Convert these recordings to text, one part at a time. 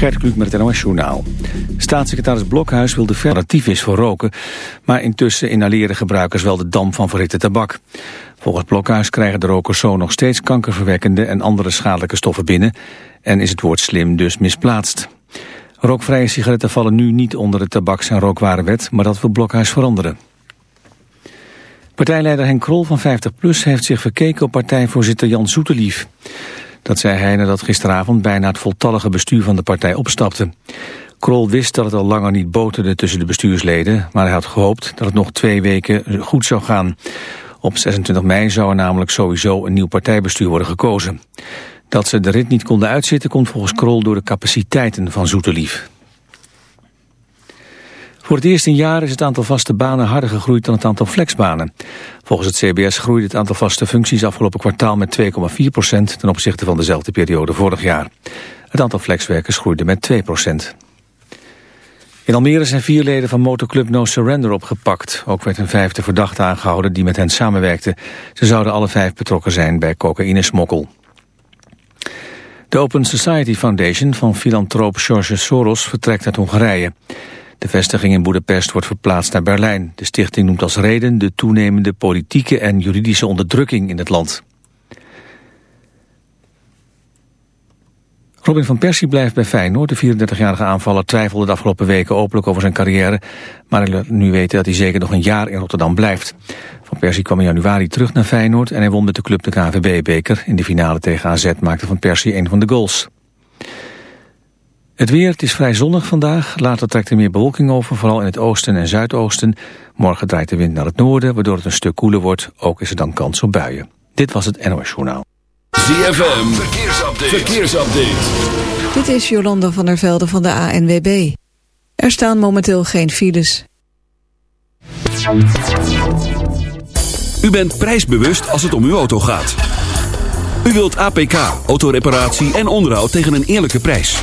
Gert Kluk met het NOS Journaal. Staatssecretaris Blokhuis wil de is voor roken... maar intussen inhaleren gebruikers wel de dam van verhitte tabak. Volgens Blokhuis krijgen de rokers zo nog steeds kankerverwekkende... en andere schadelijke stoffen binnen... en is het woord slim dus misplaatst. Rookvrije sigaretten vallen nu niet onder de tabaks- en rookwarenwet... maar dat wil Blokhuis veranderen. Partijleider Henk Krol van 50PLUS heeft zich verkeken op partijvoorzitter Jan Zoetelief... Dat zei hij nadat gisteravond bijna het voltallige bestuur van de partij opstapte. Krol wist dat het al langer niet boterde tussen de bestuursleden, maar hij had gehoopt dat het nog twee weken goed zou gaan. Op 26 mei zou er namelijk sowieso een nieuw partijbestuur worden gekozen. Dat ze de rit niet konden uitzitten komt volgens Krol door de capaciteiten van Zoeterlief. Voor het eerst in jaar is het aantal vaste banen harder gegroeid dan het aantal flexbanen. Volgens het CBS groeide het aantal vaste functies afgelopen kwartaal met 2,4% ten opzichte van dezelfde periode vorig jaar. Het aantal flexwerkers groeide met 2% In Almere zijn vier leden van motorclub No Surrender opgepakt. Ook werd een vijfde verdachte aangehouden die met hen samenwerkte. Ze zouden alle vijf betrokken zijn bij cocaïnesmokkel. De Open Society Foundation van filantroop George Soros vertrekt uit Hongarije. De vestiging in Boedapest wordt verplaatst naar Berlijn. De stichting noemt als reden de toenemende politieke en juridische onderdrukking in het land. Robin van Persie blijft bij Feyenoord. De 34-jarige aanvaller twijfelde de afgelopen weken openlijk over zijn carrière. Maar hij nu weten dat hij zeker nog een jaar in Rotterdam blijft. Van Persie kwam in januari terug naar Feyenoord en hij won met de club de KNVB-beker. In de finale tegen AZ maakte Van Persie een van de goals. Het weer, het is vrij zonnig vandaag. Later trekt er meer bewolking over, vooral in het oosten en zuidoosten. Morgen draait de wind naar het noorden, waardoor het een stuk koeler wordt. Ook is er dan kans op buien. Dit was het NOS Journaal. ZFM, verkeersupdate. verkeersupdate. Dit is Jolanda van der Velde van de ANWB. Er staan momenteel geen files. U bent prijsbewust als het om uw auto gaat. U wilt APK, autoreparatie en onderhoud tegen een eerlijke prijs.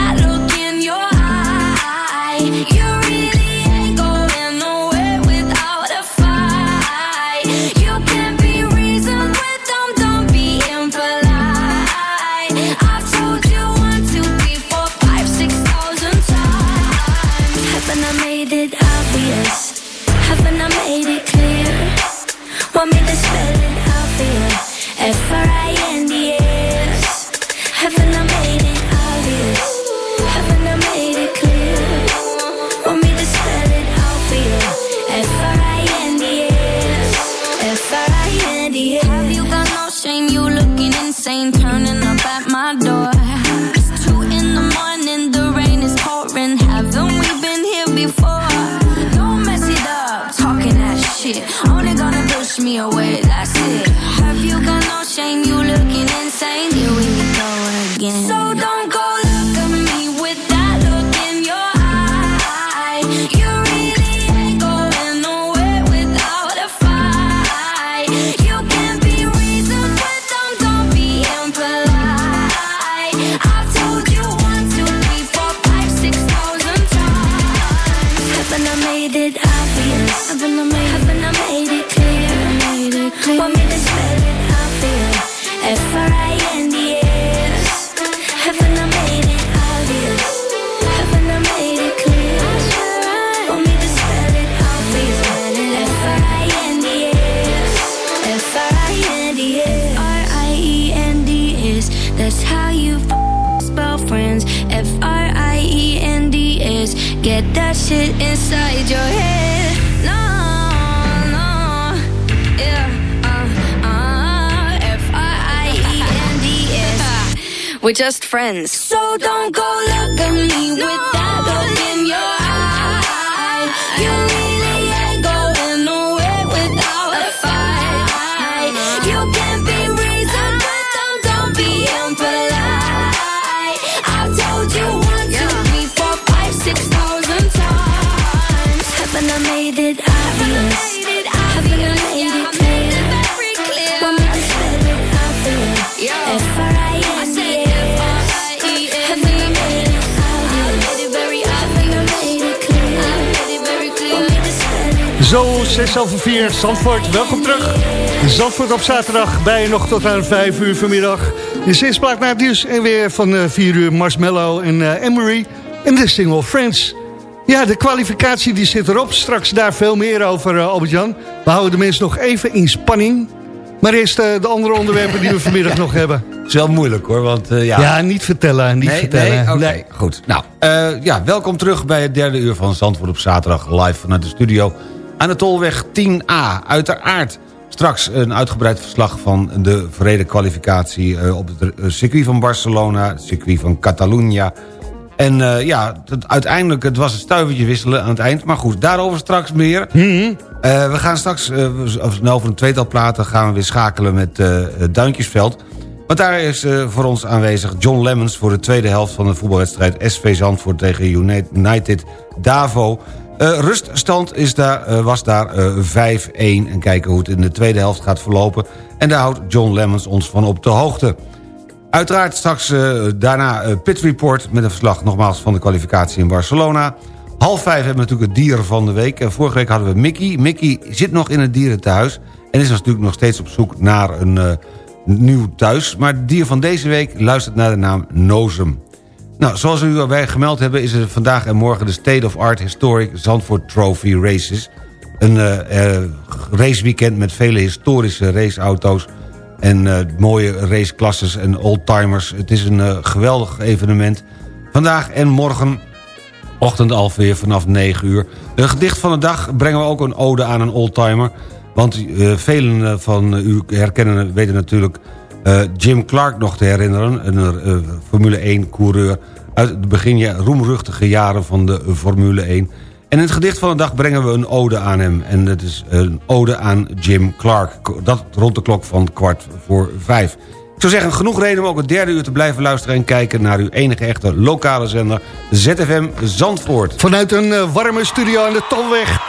We're just friends. So don't go look at me with that look in your eye. You really ain't going nowhere without a fight. You can be reasoned, but don't, don't be impolite. I've told you one, two, three, four, five, six thousand times. Haven't I made it obvious? Haven't I made it clear? Me to spell it obvious? F-R-I-N-D-S. 6 over 4, Zandvoort, welkom terug. Zandvoort op zaterdag, bij je nog tot aan 5 uur vanmiddag. De zes plaat naar het nieuws en weer van eh, 4 uur Marshmallow en eh, Emery en de single Friends. Ja, de kwalificatie die zit erop. Straks daar veel meer over, eh, Albert-Jan. We houden de mensen nog even in spanning. Maar eerst eh, de andere onderwerpen die we vanmiddag nog hebben. Het is wel moeilijk hoor, want eh, ja... Ja, niet vertellen, niet nee, vertellen. nee, Nee. goed. Nou, eh, ja, welkom terug bij het derde uur van Zandvoort op zaterdag... live vanuit de studio aan de Tolweg 10A. Uiteraard straks een uitgebreid verslag van de verreden kwalificatie... eh, op het eh, circuit van Barcelona, het circuit van Catalunya... En eh, ja, het, uiteindelijk, het was een stuivertje wisselen aan het eind. Maar goed, daarover straks meer. Mhm. We gaan straks, of- nou, over een tweetal platen... gaan we weer schakelen met het Duintjesveld. Want daar is voor ons aanwezig John Lemmens... voor de tweede helft van de voetbalwedstrijd SV Zandvoort tegen United Davo. Eh, ruststand is daar, eh, was daar eh, 5-1. En kijken hoe het in de tweede helft gaat verlopen. En daar houdt John Lemmens ons van op de hoogte. Uiteraard straks eh, daarna eh, Pit Report met een verslag nogmaals van de kwalificatie in Barcelona. Half vijf hebben we natuurlijk het dier van de week. Vorige week hadden we Mickey. Mickey zit nog in het dierenthuis en is natuurlijk nog steeds op zoek naar een eh, nieuw thuis. Maar het dier van deze week luistert naar de naam Nozem. Nou, zoals u alweer gemeld hebben... is er vandaag en morgen de State of Art Historic Zandvoort Trophy Races. Een eh, eh, raceweekend met vele historische raceauto's... en eh, mooie raceklasses en oldtimers. Het is een eh, geweldig evenement. Vandaag en morgen, ochtend alweer vanaf 9 uur. Een gedicht van de dag brengen we ook een ode aan een oldtimer... want eh, velen eh, van u herkennen, weten natuurlijk... eh, Jim Clark nog te herinneren, een eh, Formule 1-coureur... uit de begin roemruchtige jaren van de Formule 1. En in het gedicht van de dag brengen we een ode aan hem. En dat is een ode aan Jim Clark. Dat rond de klok van kwart voor vijf. Ik zou zeggen, genoeg reden om ook het derde uur te blijven luisteren... en kijken naar uw enige echte lokale zender ZFM Zandvoort. Vanuit een eh, warme studio aan de Tolweg 10A.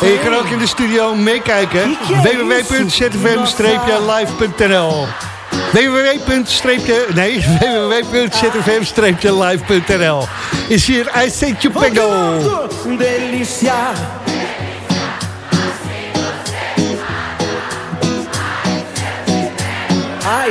En je kan ook in de studio meekijken. www.zfm-live.nl www. Nee, www.zfm-live.nl Is hier I Say Chupengo. Delícia. Ai,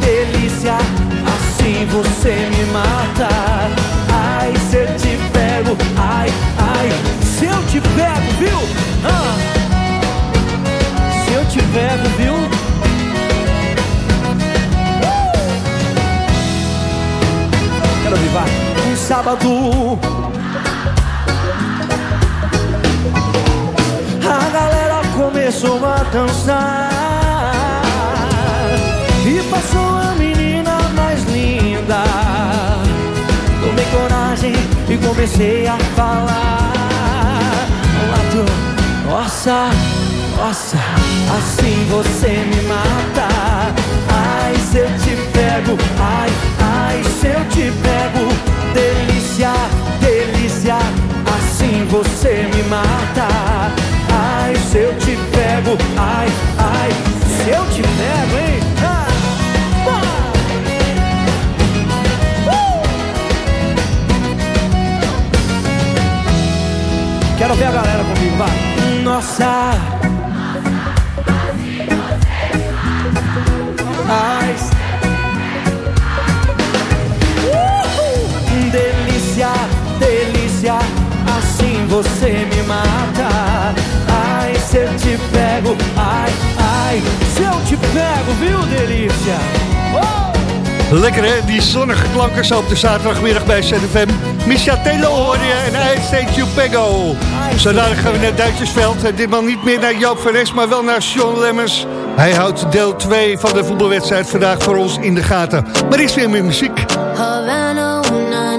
delícia, assim você me mata. Ai, se eu te pego, ai, ai, se eu te pego, viu? Ah. Se eu te pego, viu? Quero vivar um sábado. A começou a dançar Passou a menina mais linda. Tomei coragem e comecei a falar. Lato, nossa, nossa, assim você me mata. Ai, se eu te pego, ai, ai, se eu te pego. Delícia, delícia, assim você me mata. Ai, se eu te pego, ai, ai, se eu te pego, hein? Ah, Quero ver a galera comigo, vai. Nossa. Uhul. Delícia, delícia, assim você me mata. Ai, se eu te pego, ai, ai, se eu te pego, viu, delícia? Oh! Lekker hè, die zonnige klanken zo op de zaterdagmiddag bij ZFM. Misha Taylor hoor je en I State You Pego. Zodanig gaan we naar Duitsersveld. En ditmaal niet meer naar Joop van maar wel naar Sean Lemmers. Hij houdt deel 2 van de voetbalwedstrijd vandaag voor ons in de gaten. Maar is weer meer muziek. Havana, ooh, na,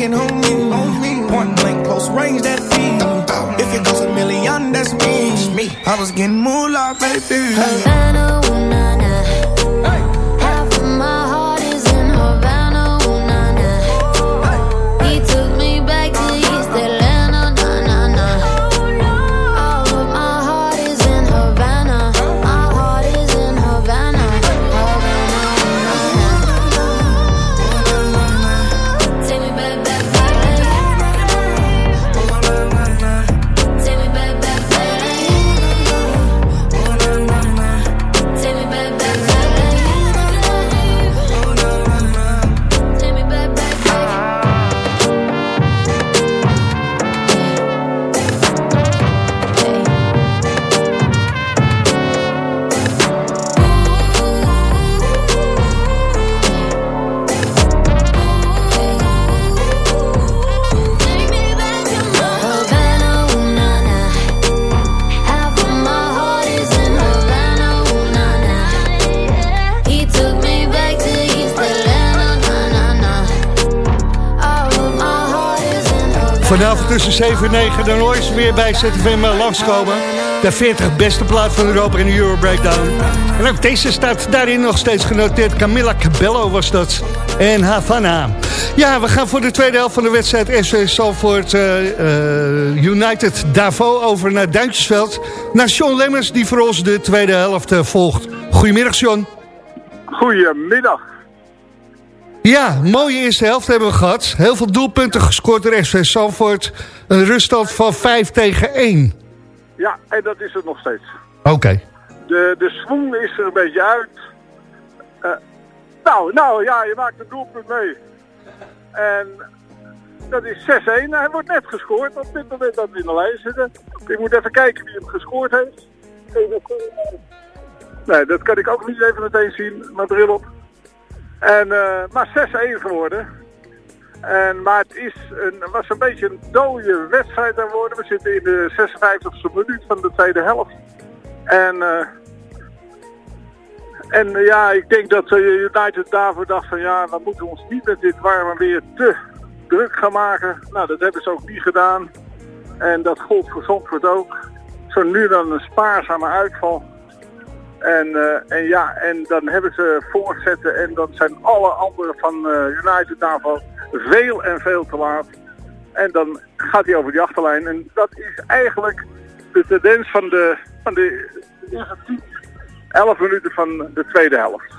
history and I'm on me. On me. Point blank, close range, that beat. If it goes a million, that's me. me. I was getting moolah, baby. Havana, Vanavond tussen 7 en 9 dan hoor je weer bij ZFM eh, langskomen. De 40 beste plaat van Europa in de Euro Breakdown. En ook deze staat daarin nog steeds genoteerd. Camilla Cabello was dat. En Havana. Ja, we gaan voor de tweede helft van de wedstrijd SV Salford eh, eh, United Davo over naar Duintjesveld. Naar Sean Lemmers die voor ons de tweede helft volgt. Goedemiddag Sean. Goedemiddag. Ja, mooie eerste helft hebben we gehad. Heel veel doelpunten gescoord door SV Salford. Een ruststand van 5 tegen 1. Ja, en dat is het nog steeds. Oké. De, de swoon is er een beetje uit. Eh, Nou, nou ja, je maakt een doelpunt mee. En dat is 6-1. Hij wordt net gescoord op dit moment dat we in de lijn zitten. Ik moet even kijken wie hem gescoord heeft. Nee, dat kan ik ook niet even meteen zien. Mijn bril op. En, eh, maar 6-1 geworden. En, maar het is een, was een beetje een dode wedstrijd aan worden. We zitten in de 56e minuut van de tweede helft. En, eh, en eh, ja, ik denk dat United daarvoor dacht van ja, we moeten ons niet met dit warme weer te druk gaan maken. Nou, dat hebben ze ook niet gedaan. En dat gold voor Zandvoort ook. Zo nu dan een spaarzame uitval. En, eh, en ja, en dan hebben ze voortzetten en dan zijn alle anderen van eh, United daarvan veel en veel te laat. En dan gaat hij over die achterlijn. En dat is eigenlijk de tendens van de, van de eerste 10, 11 minuten van de tweede helft.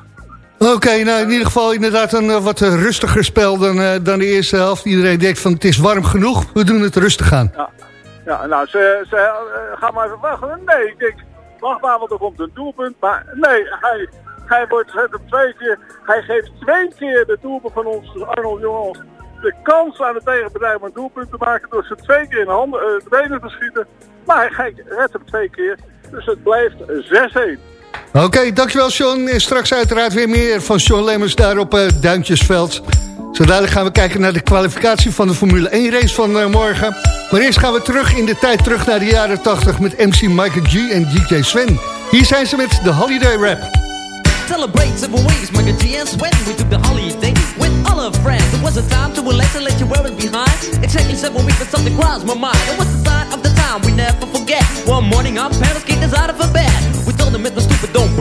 Oké, nou in ieder geval inderdaad een eh, wat rustiger spel dan, dan de eerste helft. Iedereen denkt van het is warm genoeg, we doen het rustig aan. Ja, ja nou, ze, ze gaan maar even wachten. Nee, ik denk, wacht want er komt een doelpunt. Maar nee, hij, hij wordt hem twee keer. Hij geeft twee keer de doelpunt van ons, Arnold Jongens, de kans aan de tegenpartij om een doelpunt te maken door ze twee keer in de, handen, eh, de benen te schieten. Maar hij redt hem twee keer. Dus het blijft 6-1. Oké, dankjewel Sean. Straks uiteraard weer meer van Sean Lemmers daar op eh, Duintjesveld. Zo dadelijk gaan we kijken naar de kwalificatie van de Formule 1 race van eh, morgen. Maar eerst gaan we terug in de tijd, terug naar de jaren 80 met MC Michael G en DJ Sven. Hier zijn ze met de Holiday Rap. Celebrate several ways, Michael G and Swen. We took the holiday with all our friends. It was a time to relax and let you wear it behind. Exactly seven weeks, but something crossed my mind. It was the sign of the time we never forget. One morning, our parents kicked us out of bed. Don't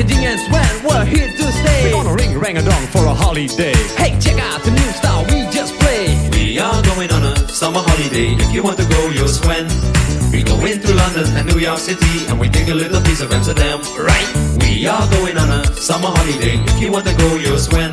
and G and Swen, we're here to stay. We're gonna ring rang a dong for a holiday Hey, check out the new style we just played. We are going on a summer holiday. If you want to go, you'll swim. We go into London and New York City and we take a little piece of Amsterdam, right? We are going on a summer holiday. If you want to go, you'll swim.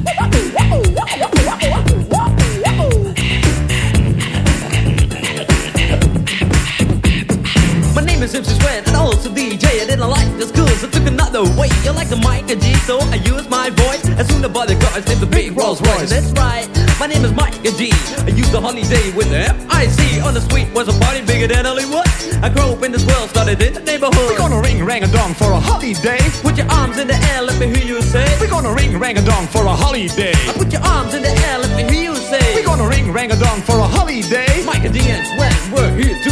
Name is Swen and also DJ. I didn't like the school, so took another way. You like the mic and G, so I use my voice. As soon as the cars named the big Rolls Royce. That's right, my name is Mike and G. I used the holiday with the F-I-C. On the street was a party bigger than Hollywood. I grew up in this world, started in the neighborhood. We're gonna ring rang a dong for a holiday. Put your arms in the air, let me hear you say. We're gonna ring rang a dong for a holiday. Put your arms in the air, let me hear you say. We're gonna ring rang a dong for a holiday. Mike and D and Swen, we're here to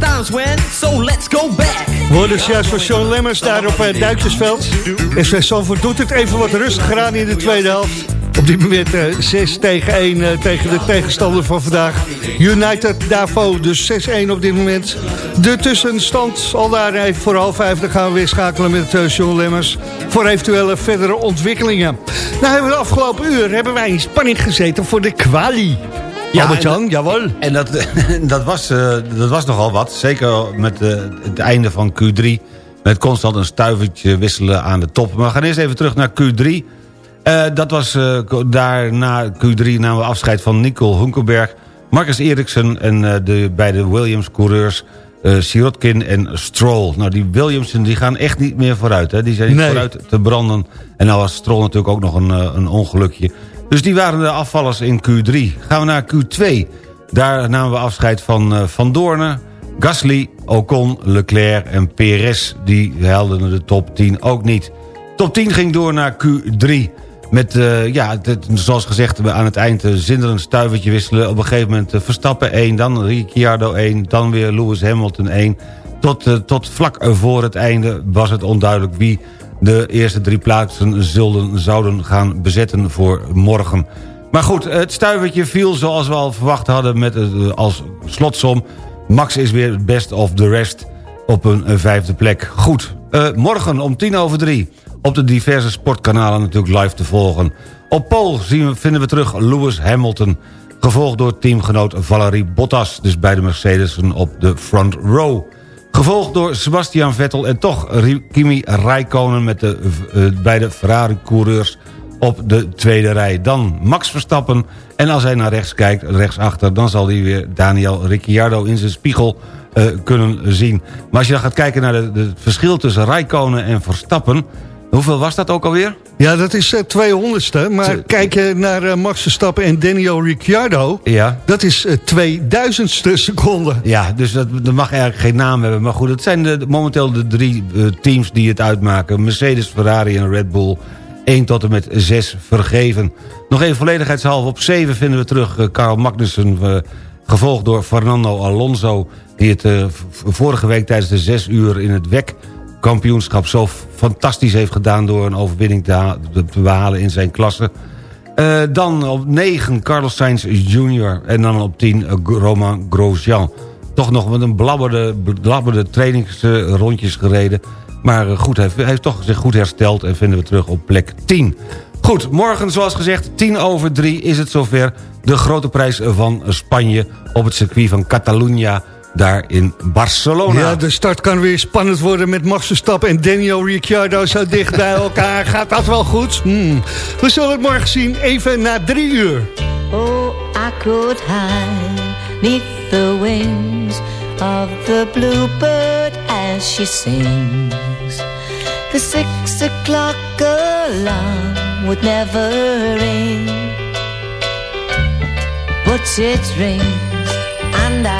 times when, so let's go back. We juist van Sean Lemmers daar op uh, Duitsersveld. SV Sanford doet het even wat rustiger aan in de tweede helft. Op dit moment uh, 6 tegen 1 uh, tegen de tegenstander van vandaag. United Davo, dus 6-1 op dit moment. De tussenstand al daar even voor half vijf. Dan gaan we weer schakelen met uh, Lemmers. Voor eventuele verdere ontwikkelingen. Nou hebben we de afgelopen uur hebben wij in spanning gezeten voor de kwalie. Ja, Albert-Jan, jawel. En dat, dat, was, uh, dat was nogal wat. Zeker met uh, het einde van Q3. Met constant een stuivertje wisselen aan de top. Maar we gaan eerst even terug naar Q3. Uh, dat was daarna Q3 namen we afscheid van Nico Hunkelberg. Marcus Eriksen en de beide Williams-coureurs... Sirotkin en Stroll. Nou, die Williamsen die gaan echt niet meer vooruit. Hè? Die zijn niet Nee. vooruit te branden. En nou was Stroll natuurlijk ook nog een, een ongelukje. Dus die waren de afvallers in Q3. Gaan we naar Q2. Daar namen we afscheid van uh, Van Doorne, Gasly, Ocon, Leclerc en Perez. Die helden de top 10 ook niet. Top 10 ging door naar Q3. Met, uh, ja, zoals gezegd, aan het eind uh, zinderend stuivertje wisselen. Op een gegeven moment Verstappen 1, dan Ricciardo 1, dan weer Lewis Hamilton 1. Tot, tot vlak voor het einde was het onduidelijk wie de eerste drie plaatsen zullen, zouden gaan bezetten voor morgen. Maar goed, het stuivertje viel zoals we al verwacht hadden met uh, als slotsom. Max is weer best of the rest op een uh, vijfde plek. Goed, uh, morgen om tien over drie op de diverse sportkanalen natuurlijk live te volgen. Op pole zien vinden we terug Lewis Hamilton... gevolgd door teamgenoot Valerie Bottas... dus bij de Mercedesen op de front row... Gevolgd door Sebastian Vettel en toch Kimi Räikkönen... met de uh, beide Ferrari-coureurs op de tweede rij. Dan Max Verstappen. En als hij naar rechts kijkt, rechtsachter... dan zal hij weer Daniel Ricciardo in zijn spiegel uh, kunnen zien. Maar als je dan gaat kijken naar het verschil tussen Räikkönen en Verstappen... Hoeveel was dat ook alweer? Ja, dat is uh, 200ste. Maar T kijk je naar uh, Max Verstappen en Daniel Ricciardo... Ja. dat is uh, 2000ste seconde. Ja, dus dat, dat mag eigenlijk geen naam hebben. Maar goed, het zijn de, momenteel de drie teams die het uitmaken. Mercedes, Ferrari en Red Bull. 1 tot en met 6 vergeven. Nog even volledigheidshalve op 7 vinden we terug Carl Magnussen... Gevolgd door Fernando Alonso... die het vorige week tijdens de 6 uur in het WEC kampioenschap zo fantastisch heeft gedaan... door een overwinning te, te behalen in zijn klasse. Uh, dan op 9 Carlos Sainz Jr. En dan op 10 uh, Romain Grosjean. Toch nog met een blabberde, blabberde trainingsrondjes gereden. Maar uh, goed, hij heeft toch zich goed hersteld... en vinden we terug op plek 10. Goed, morgen zoals gezegd, 10 over 3 is het zover. De grote prijs van Spanje op het circuit van Catalunya daar in Barcelona. Ja, de start kan weer spannend worden met Max Verstappen en Daniel Ricciardo zo dicht bij elkaar. Gaat dat wel goed? Hmm. We zullen het morgen zien, even na drie uur. Oh, I could hide neath the wings of the bluebird as she sings. The six o'clock alarm would never ring. But it rings and I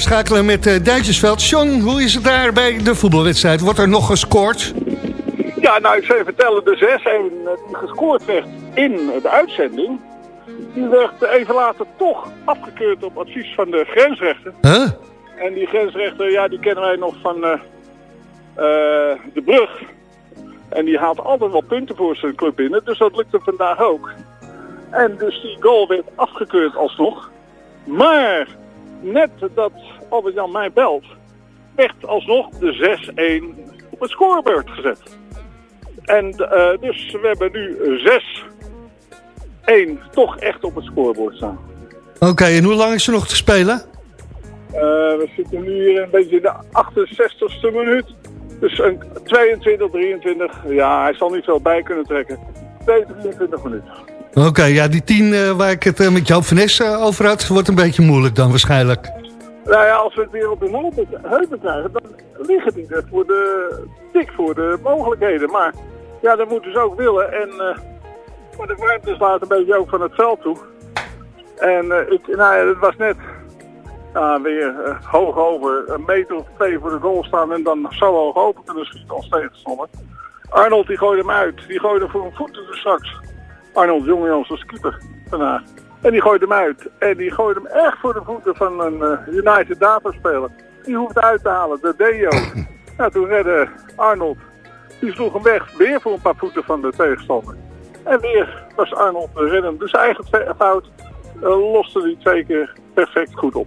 live schakelen met uh, Duitsersveld. John, hoe is het daar bij de voetbalwedstrijd? Wordt er nog gescoord? Ja, nou, ik zou je vertellen, de 6-1 eh, die gescoord werd in de uitzending, die werd even later toch afgekeurd op advies van de grensrechter. Huh? En die grensrechter, ja, die kennen wij nog van eh, de brug. En die haalt altijd wel punten voor zijn club binnen, dus dat lukte vandaag ook. En dus die goal werd afgekeurd alsnog. Maar net dat Albert-Jan mij belt, werd alsnog de 6-1 op het scorebord gezet. En eh, dus we hebben nu 6-1 toch echt op het scorebord staan. Oké, en hoe lang is er nog te spelen? Eh, we zitten nu hier een beetje in de 68ste minuut. Dus een 22, 23. Ja, hij zal niet veel bij kunnen trekken. 2, 23 minuten. Oké, ja, die tien eh, waar ik het eh, met Joop van Nes eh, over had... wordt een beetje moeilijk dan waarschijnlijk. Nou ja, als we het weer op de heupen, krijgen, dan liggen die er voor de, dik voor de mogelijkheden. Maar ja, dat moeten ze ook willen. En maar de warmte slaat een beetje ook van het veld toe. En ik, nou ja, het was net ja, weer hoog over, een meter of twee voor de goal staan en dan zo hoog open kunnen schieten als tegenstander. Arnold die gooide hem uit, die gooide voor een voeten er straks. Arnold Jongjans als keeper vandaag. En die gooide hem uit. En die gooide hem echt voor de voeten van een eh, United Data speler. Die hoeft uit te halen, de Deo. ja, toen redde Arnold. Die sloeg hem weg, weer voor een paar voeten van de tegenstander. En weer was Arnold de redden. Dus eigen fout eh, loste hij twee keer perfect goed op.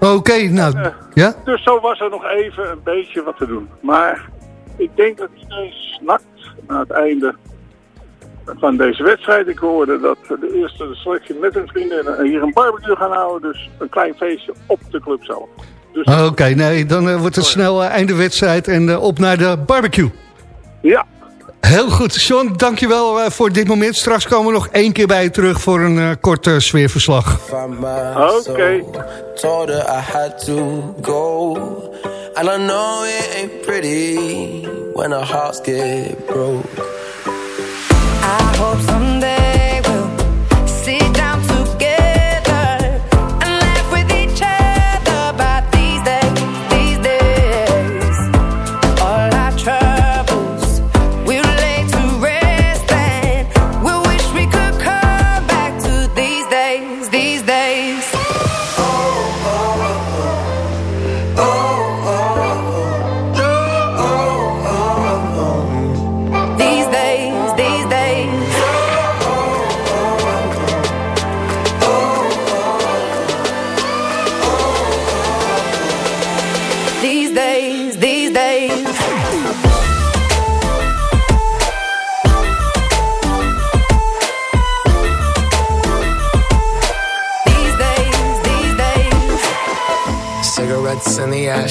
Oké, nou, Eh, ja? Dus zo was er nog even een beetje wat te doen. Maar ik denk dat iedereen snakt naar het einde van deze wedstrijd. Ik hoorde dat de eerste selectie met hun vrienden hier een barbecue gaan houden. Dus een klein feestje op de club zelf. Dus Oké, nee, dan eh, wordt het snel eh, einde wedstrijd en eh, op naar de barbecue. Ja. Heel goed. John, dankjewel uh, voor dit moment. Straks komen we nog één keer bij je terug voor een uh, kort uh, sfeerverslag. Oké. Told her I had to go. And I know it ain't pretty when our hearts get broke. I hope someday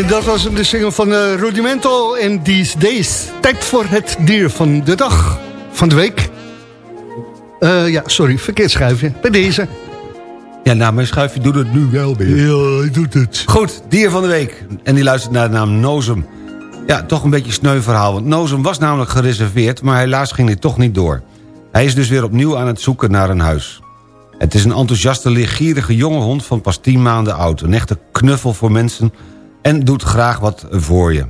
En dat was de single van uh, Rudimental en These Days. Tijd voor het dier van de dag, van de week. Uh, ja, sorry, verkeerd schuifje. Bij deze. Ja, nou, mijn schuifje doet het nu wel weer. Ja, hij doet het. Goed, dier van de week. En die luistert naar de naam Nozem. Ja, toch een beetje sneu verhaal, want Nozem was namelijk gereserveerd... maar helaas ging dit toch niet door. Hij is dus weer opnieuw aan het zoeken naar een huis. Het is een enthousiaste, leergierige jonge hond van pas 10 maanden oud. Een echte knuffel voor mensen en doet graag wat voor je.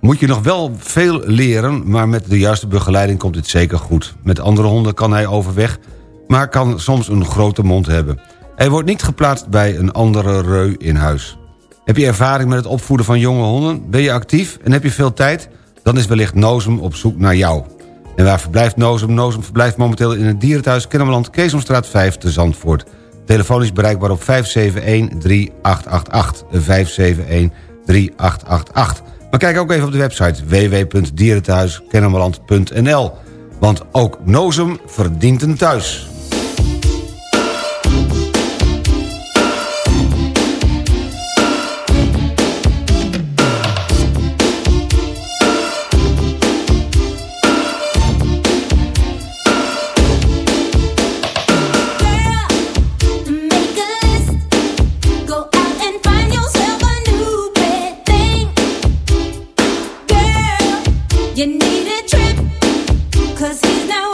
Moet je nog wel veel leren, maar met de juiste begeleiding komt dit zeker goed. Met andere honden kan hij overweg, maar kan soms een grote mond hebben. Hij wordt niet geplaatst bij een andere reu in huis. Heb je ervaring met het opvoeden van jonge honden? Ben je actief en heb je veel tijd? Dan is wellicht Nozem op zoek naar jou. En waar verblijft Nozem? Nozem verblijft momenteel in het dierenthuis Kennemerland... Keesomstraat 5 te Zandvoort. Telefoon is bereikbaar op 571-3888. 571-3888. Maar kijk ook even op de website www.dierenthuiskennemerland.nl. Want ook Nozem verdient een thuis. You need a trip, 'cause he's not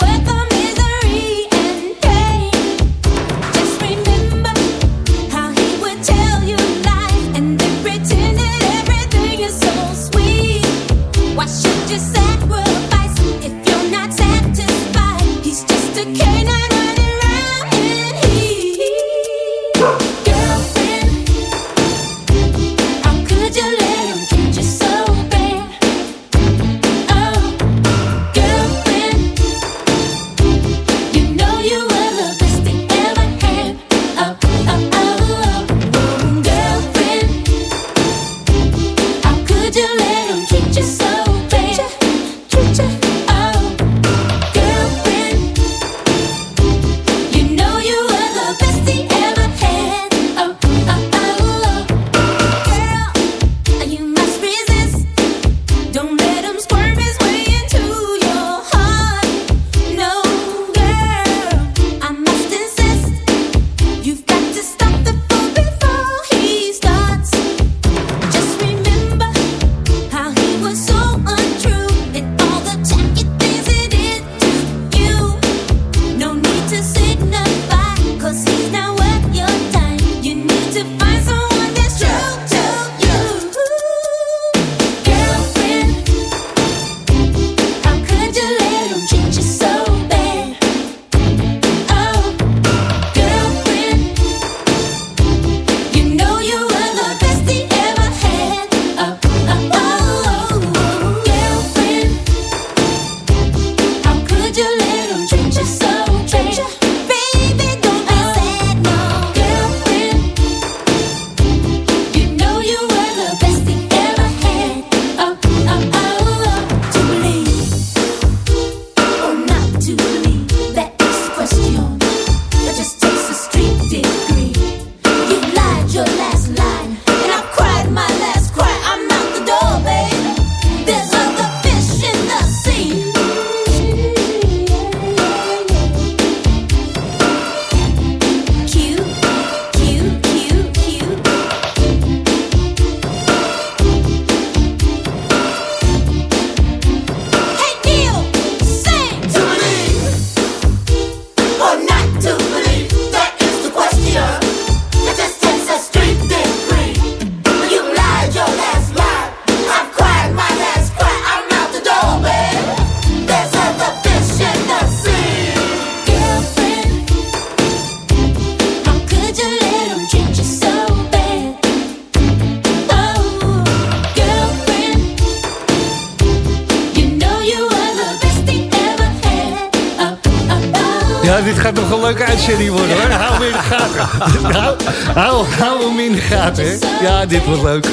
uitzending worden hoor. Hou hem in de gaten. hou, hou, hou hem in de gaten. Hè. Ja, dit wordt leuk.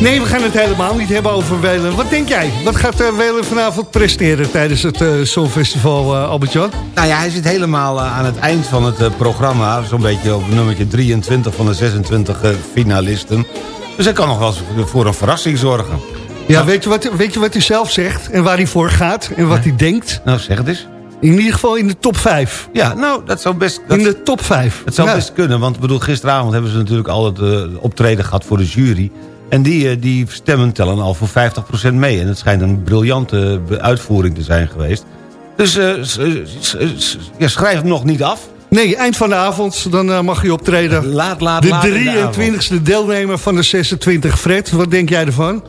Nee, we gaan het helemaal niet hebben over Welen. Wat denk jij? Wat gaat uh, Welen vanavond presteren tijdens het uh, Songfestival, uh, Albert-Jan? Nou ja, hij zit helemaal eh, aan het eind van het eh, programma. Zo'n beetje op nummertje 23 van de 26 eh, finalisten. Dus hij kan nog wel eens voor een verrassing zorgen. Ja, weet je, wat, weet je wat hij zelf zegt en waar hij voor gaat en wat hij denkt? Nou, zeg het eens. In ieder geval in de top 5. Ja, nou, dat zou best... Dat, In de top 5. het zou Ja. best kunnen, want bedoel, gisteravond hebben ze natuurlijk al het eh, optreden gehad voor de jury. En die, eh, die stemmen tellen al voor 50% mee. En het schijnt een briljante eh, uitvoering te zijn geweest. Dus ja, schrijf hem nog niet af. Nee, eind van de avond, dan mag je optreden. Laat, laat, de laat de avond. 23e deelnemer van de 26 Fred. Wat denk jij ervan?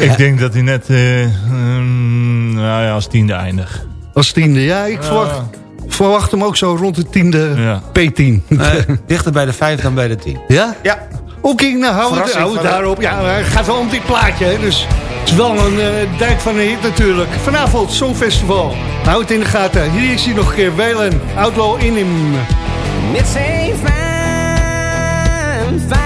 Ik denk dat hij net eh, ehm, nou ja, als tiende eindigt. Als tiende, ja. Ik verwacht, verwacht hem ook zo rond de tiende Ja. P10. Eh, dichter bij de 5 dan bij de 10. Ja? Ja. Oké, nou hou het, hou het daarop. Ja, hij gaat wel om dit plaatje, hè, dus het is wel een eh, dijk van een hit natuurlijk. Vanavond, Songfestival. Hou het in de gaten. Hier is hij nog een keer. Welen, Outlaw in hem. It's a fine, fine line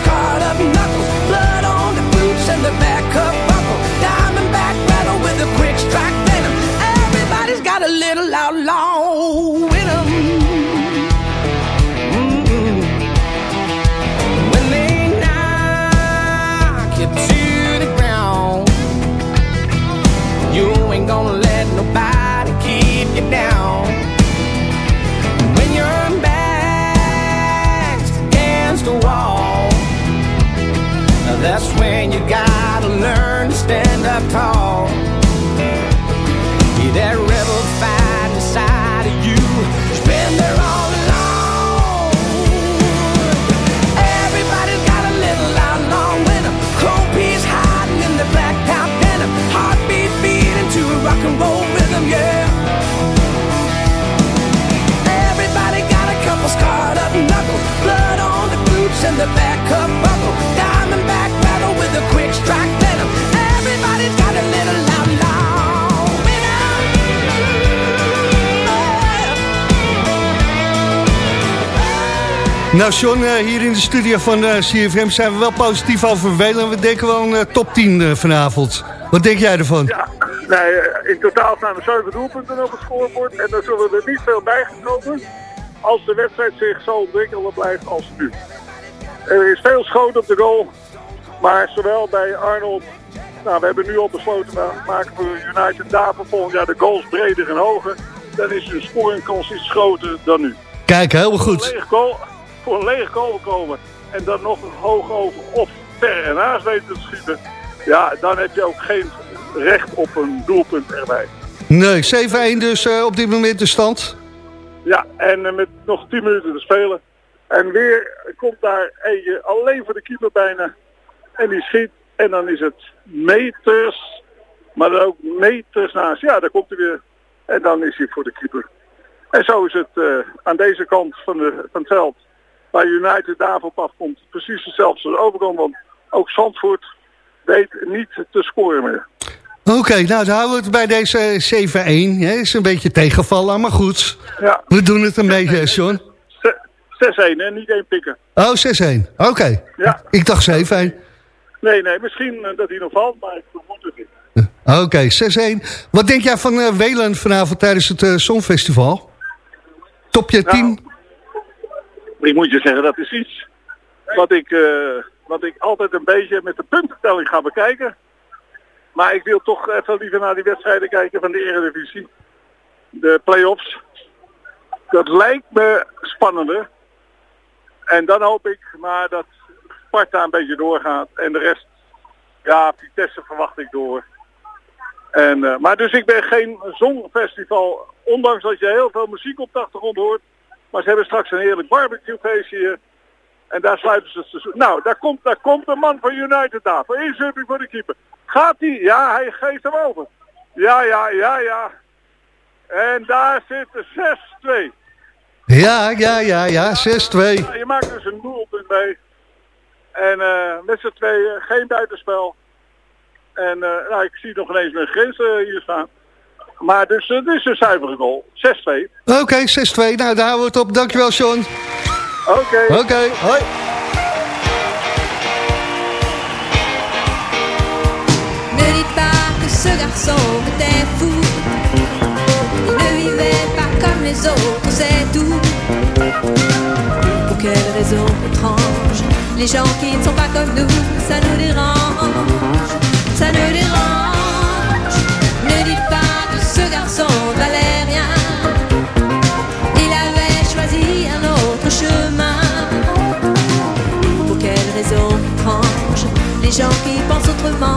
Got a that's when you gotta learn to stand up tall. Be that rebel fight inside of you. It's been there all along. Everybody's got a little outlaw in 'em. Crow piece hiding in the black top denim. Heartbeat beating to a rock and roll rhythm, yeah. Everybody got a couple scarred up knuckles. Blood on the boots and the back Nou, John, eh, hier in de studio van eh, CFM zijn we wel positief over Welen. We denken wel een eh, top 10 eh, vanavond. Wat denk jij ervan? Ja, nee, in totaal staan er 7 doelpunten op het scorebord. En dan zullen er niet veel bijgekomen als de wedstrijd zich zo ontwikkelen blijft als nu. Er is veel schoten op de goal. Maar zowel bij Arnold... Nou, we hebben nu al besloten, we maken voor United daarvoor volgend jaar de goals breder en hoger. Dan is de scoringkans iets groter dan nu. Kijk, helemaal een goed. lege goal, voor een lege goal komen en dan nog een hoog over of ver en naast weten te schieten. Ja, dan heb je ook geen recht op een doelpunt erbij. Nee, 7-1 dus eh, op dit moment de stand. Ja, en eh, met nog 10 minuten te spelen. En weer komt daar eentje alleen voor de keeper bijna. En die schiet. En dan is het meters. Maar dan ook meters naast. Ja, daar komt hij weer. En dan is hij voor de keeper. En zo is het eh, aan deze kant van, de, van het veld. Waar United daarvoor afkomt. Precies hetzelfde als overkant. Want ook Zandvoort weet niet te scoren meer. Oké, nou dan houden we het bij deze 7-1. hè. Is een beetje tegenvallen, maar goed. Ja. We doen het een beetje, John. 6-1 hè, niet één pikken. Oh, 6-1. Oké. Ja. Ik dacht 7-1. Nee, nee, misschien eh, dat hij nog valt, maar ik vermoed het niet. Oké, 6-1. Wat denk jij van eh Welen vanavond tijdens het eh, Songfestival? Topje 10? Ik moet je zeggen, dat is iets wat ik, eh, wat ik altijd een beetje met de puntentelling ga bekijken. Maar ik wil toch even liever naar die wedstrijden kijken van de Eredivisie. De play-offs. Dat lijkt me spannender. En dan hoop ik maar dat Sparta een beetje doorgaat. En de rest, ja, Vitesse verwacht ik door. En, eh, maar dus ik ben geen zongfestival. Ondanks dat je heel veel muziek op de achtergrond hoort. Maar ze hebben straks een heerlijk barbecuefeestje hier. En daar sluiten ze het seizoen. Nou, daar komt, daar komt de man van United aan. Voor inzutting voor de keeper. Gaat hij? Ja, hij geeft hem over. Ja, ja, ja, ja. En daar zit de 6-2. Ja, ja, ja, ja, 6-2. Ja, je maakt dus een doelpunt mee. En eh, met z'n tweeën geen buitenspel. En eh, nou, ik zie nog ineens mijn grens eh, hier staan. Maar dus het is een zuivere goal. 6-2. Oké, 6-2. Nou, daar houden we het op. Dankjewel, Sean. Oké. Oké, hoi. Ne dites pas que ce garçon était fou. Il ne vivait pas comme les autres, c'est tout. Pour quelle raison étrange Les gens qui ne sont pas comme nous, ça nous dérange. Gens qui pensent autrement,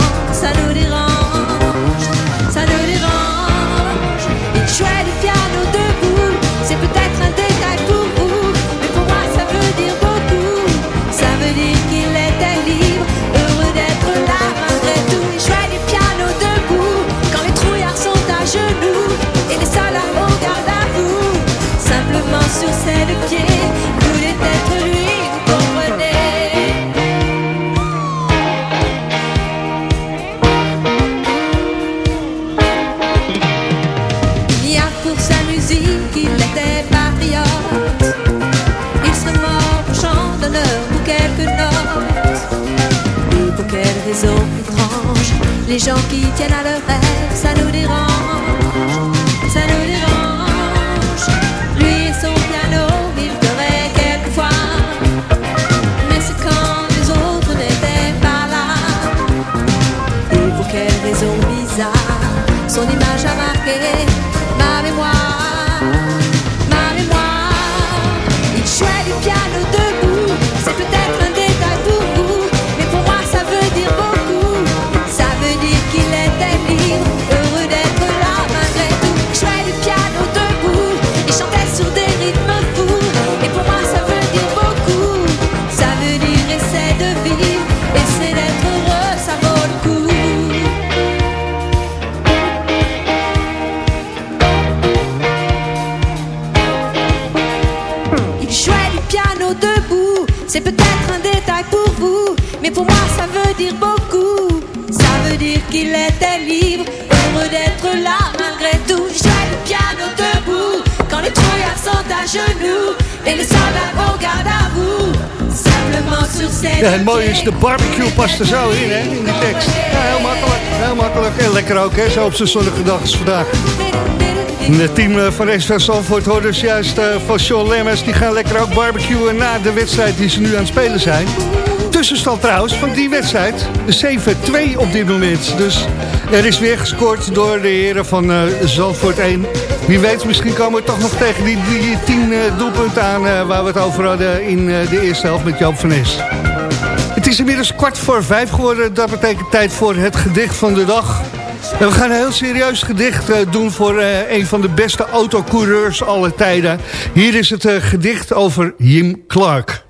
gens qui genoux, et les soldats au garde à vous. Simplement sur ses Ja, het mooie is, de barbecue past er zo in, hè, in de tekst. Ja, heel makkelijk, heel makkelijk. En lekker ook, hè, zo op zijn zonnige dag als vandaag. En Het team eh, van SV Zandvoort hoort dus juist eh, van Sean Lemmers. Die gaan lekker ook barbecuen na de wedstrijd die ze nu aan het spelen zijn. Tussenstand trouwens van die wedstrijd. 7-2 op dit moment. Dus er is weer gescoord door de heren van eh, Zandvoort 1. Wie weet, misschien komen we toch nog tegen die, die 10 eh, doelpunten aan... eh, waar we het over hadden in eh, de eerste helft met Joop van Nes. Het is inmiddels kwart voor vijf geworden. Dat betekent tijd voor het gedicht van de dag. En we gaan een heel serieus gedicht doen voor een van de beste autocoureurs aller tijden. Hier is het gedicht over Jim Clark.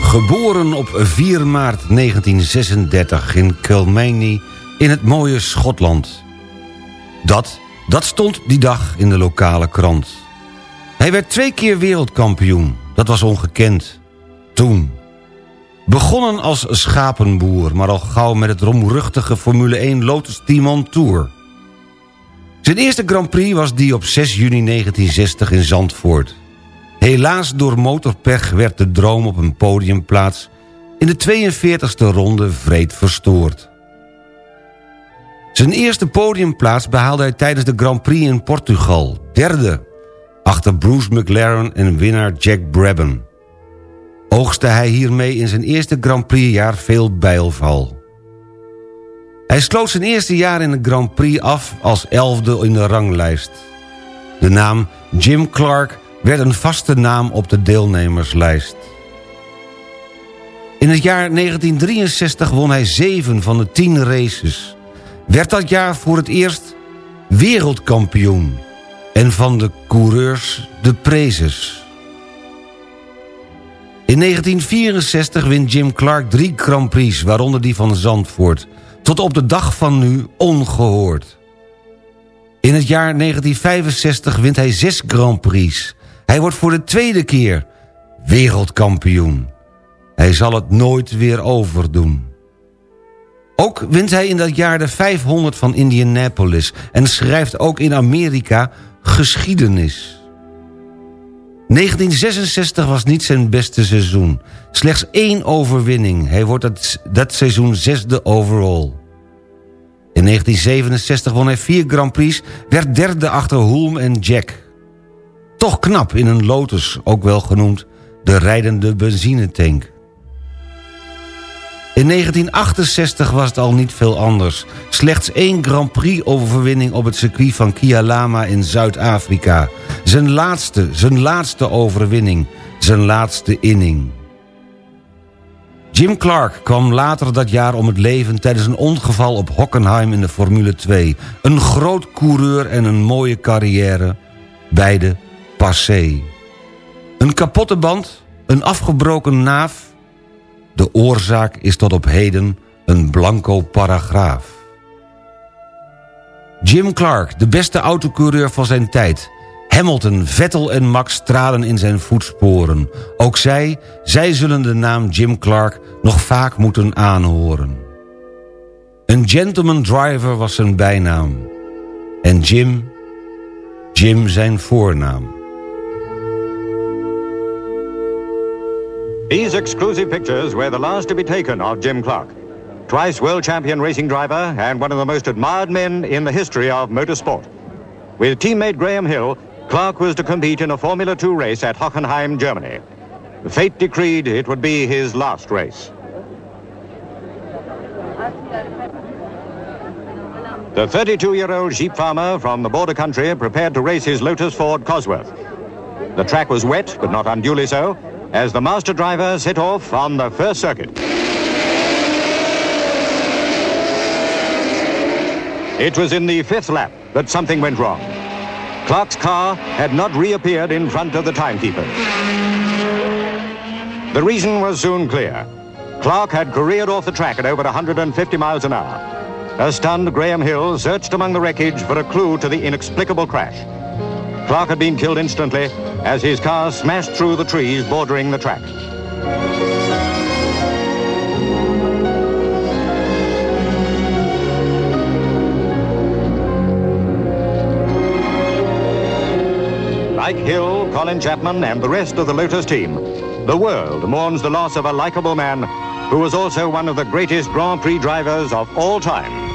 Geboren op 4 maart 1936 in Kilmeny in het mooie Schotland. Dat, dat stond die dag in de lokale krant. Hij werd twee keer wereldkampioen. Dat was ongekend. Toen. Begonnen als schapenboer, maar al gauw met het romruchtige Formule 1 Lotus Timon Tour. Zijn eerste Grand Prix was die op 6 juni 1960 in Zandvoort. Helaas door motorpech werd de droom op een podiumplaats... in de 42e ronde vreed verstoord. Zijn eerste podiumplaats behaalde hij tijdens de Grand Prix in Portugal. Derde, achter Bruce McLaren en winnaar Jack Brabham. Oogste hij hiermee in zijn eerste Grand Prix-jaar veel bijlval. Hij sloot zijn eerste jaar in de Grand Prix af als elfde in de ranglijst. De naam Jim Clark werd een vaste naam op de deelnemerslijst. In het jaar 1963 won hij zeven van de tien races. Werd dat jaar voor het eerst wereldkampioen. En van de coureurs de prezes. In 1964 wint Jim Clark drie Grand Prix, waaronder die van Zandvoort... tot op de dag van nu ongehoord. In het jaar 1965 wint hij zes Grand Prix. Hij wordt voor de tweede keer wereldkampioen. Hij zal het nooit weer overdoen. Ook wint hij in dat jaar de 500 van Indianapolis... en schrijft ook in Amerika geschiedenis. 1966 was niet zijn beste seizoen. Slechts één overwinning. Hij wordt dat, dat seizoen zesde overall. In 1967 won hij vier Grand Prix... werd derde achter Hulm en Jack. Toch knap in een Lotus, ook wel genoemd... de rijdende benzinetank. In 1968 was het al niet veel anders. Slechts één Grand Prix-overwinning op het circuit van Kialama in Zuid-Afrika. Zijn laatste, zijn laatste overwinning. Zijn laatste inning. Jim Clark kwam later dat jaar om het leven... tijdens een ongeval op Hockenheim in de Formule 2. Een groot coureur en een mooie carrière. Beide passé. Een kapotte band, een afgebroken naaf... De oorzaak is tot op heden een blanco paragraaf. Jim Clark, de beste autocoureur van zijn tijd. Hamilton, Vettel en Max stralen in zijn voetsporen. Ook zij, zij zullen de naam Jim Clark nog vaak moeten aanhoren. Een gentleman driver was zijn bijnaam. En Jim, Jim zijn voornaam. These exclusive pictures were the last to be taken of Jim Clark. Twice world champion racing driver and one of the most admired men in the history of motorsport. With teammate Graham Hill, Clark was to compete in a Formula 2 race at Hockenheim, Germany. Fate decreed it would be his last race. The 32-year-old sheep farmer from the border country prepared to race his Lotus Ford Cosworth. The track was wet, but not unduly so, as the master driver set off on the first circuit. It was in the fifth lap that something went wrong. Clark's car had not reappeared in front of the timekeeper. The reason was soon clear. Clark had careered off the track at over 150 miles an hour. A stunned Graham Hill searched among the wreckage for a clue to the inexplicable crash. Clark had been killed instantly as his car smashed through the trees bordering the track. Like Hill, Colin Chapman, and the rest of the Lotus team, the world mourns the loss of a likable man who was also one of the greatest Grand Prix drivers of all time.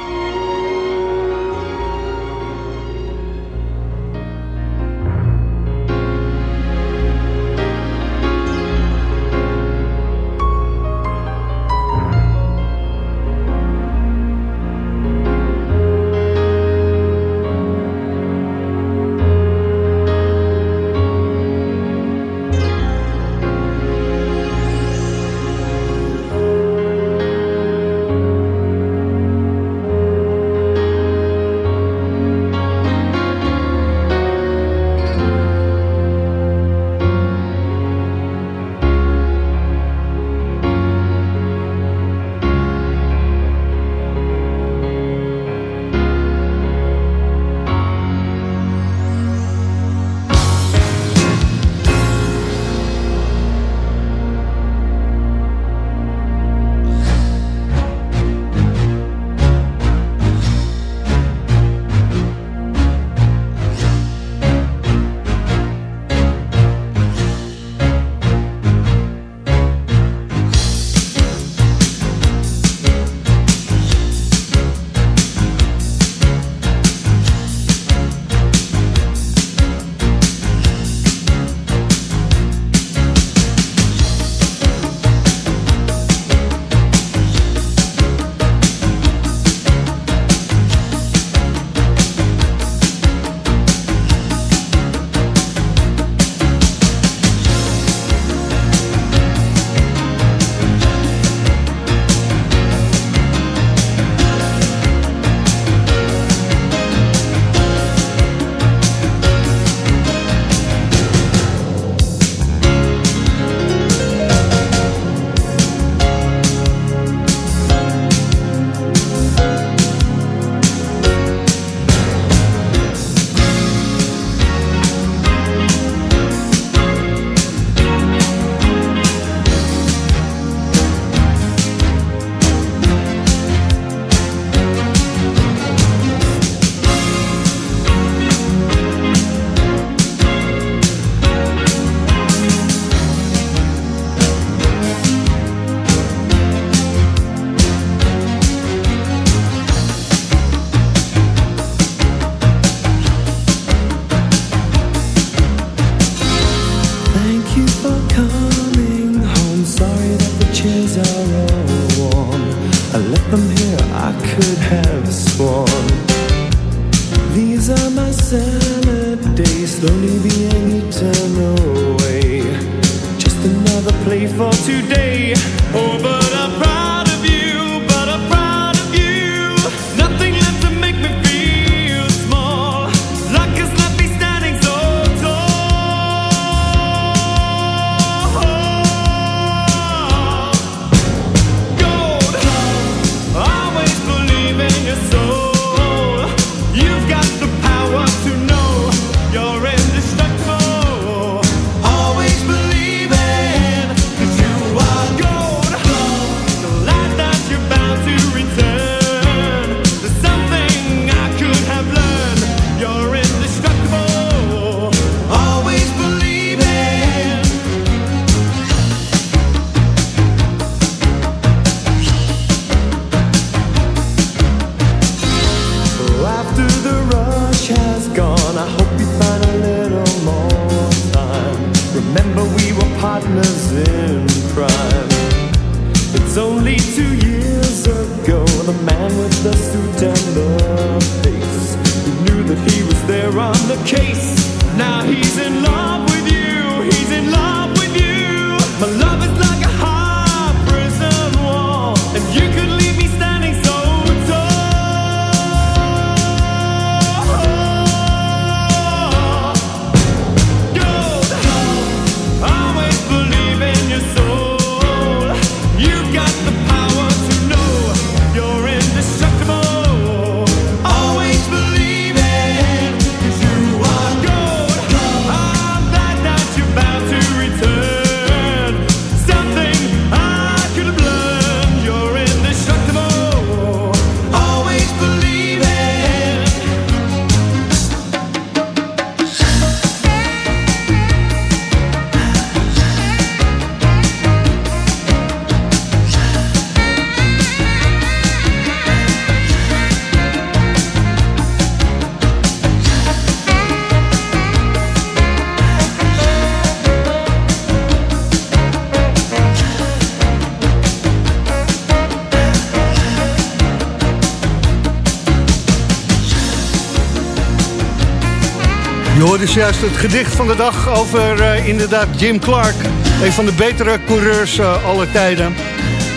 Je juist het gedicht van de dag over eh, inderdaad Jim Clark. Een van de betere coureurs uh, aller tijden.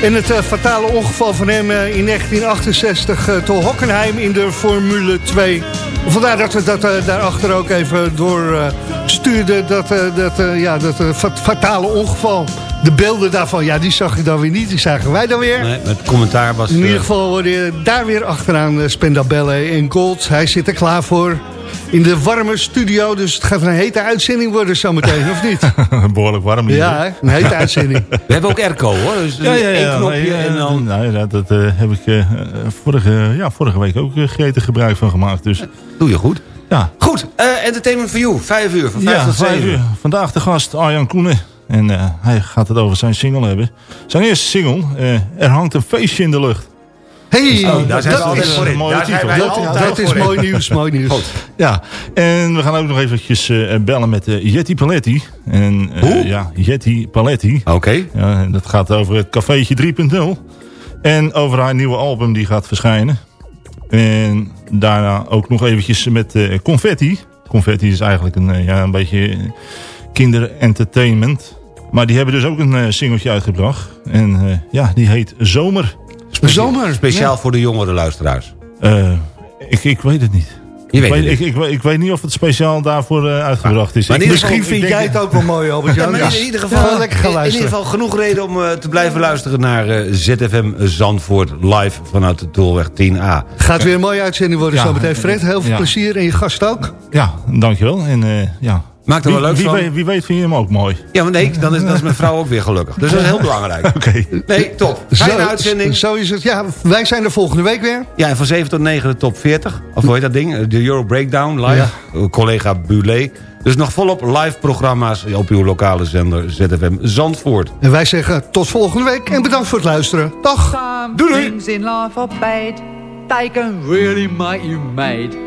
En het uh, fatale ongeval van hem in 1968 te Hockenheim in de Formule 2. Vandaar dat we dat daarachter ook even door stuurden. Dat, dat, ja, dat fatale ongeval. De beelden daarvan, ja, die zag ik dan weer niet. Die zagen wij dan weer. Nee, het commentaar was... In ieder geval worden daar weer achteraan Spendabelle en Gold. Hij zit er klaar voor in de warme studio. Dus het gaat een hete uitzending worden zometeen, of niet? Behoorlijk warm hier. Ja, een hete uitzending. We hebben ook airco, hoor. Dus Ja, ja, ja. één knopje en dan... nou, ja, dat eh, heb ik eh, vorige, ja, vorige week ook eh, gretig gebruik van gemaakt. Dus, Doe je goed. ja. Goed, eh, Entertainment for You. Vijf uur, van vijf Ja, tot vijf zeven. uur. Vandaag de gast Arjan Koenen. En eh, hij gaat het over zijn single hebben. Zijn eerste single, eh, Er hangt een feestje in de lucht. Hey, Oh, daar zijn we dat is voor in. een mooie Daar zijn titel. wij Dat- is mooi nieuws, mooi nieuws. Ja, en we gaan ook nog eventjes eh, bellen met eh, Jetty Paletti. En, eh, Hoe? Ja, Jetty Paletti. Oké. Ja, dat gaat over het cafeetje 3.0. En over haar nieuwe album die gaat verschijnen. En daarna ook nog eventjes met Confetti. Confetti is eigenlijk een, ja, een beetje kinderentertainment. Maar die hebben dus ook een singeltje uitgebracht. En ja, die heet Zomer. Zomer. Speciaal voor de jongere luisteraars. Eh, ik, ik weet het niet. Je weet ik, het weet, niet. ik, ik, weet- ik weet niet of het speciaal daarvoor eh, uitgebracht is. maar in Ik- ieder geval- Misschien ik vind jij het ook wel mooi, Albert-Jan. Ja, maar in ieder geval, Ja, lekker gaan in, in ieder luisteren. geval genoeg reden om eh, te blijven luisteren naar eh, ZFM Zandvoort live vanuit de Tolweg 10A. Gaat weer een mooie uitzending worden Ja. zometeen. Fred, heel veel Ja. plezier en je gast ook. Ja, dankjewel. En eh, ja. Maak er wel leuk wie, van. weet, wie weet vind je hem ook mooi. Ja, maar nee, dan is, dan is mijn vrouw ook weer gelukkig. Dus dat is heel belangrijk. Oké. Nee, top. Fijne uitzending. Zo is het. Ja, wij zijn er volgende week weer. Ja, en van 7 tot 9 de top 40. Of hoe heet dat ding? De Euro Breakdown live. Collega Bulé. Dus nog volop live programma's op uw lokale zender ZFM Zandvoort. En wij zeggen tot volgende week en bedankt voor het luisteren. Dag. Doei, doei. in life are bad. They can really make you mad.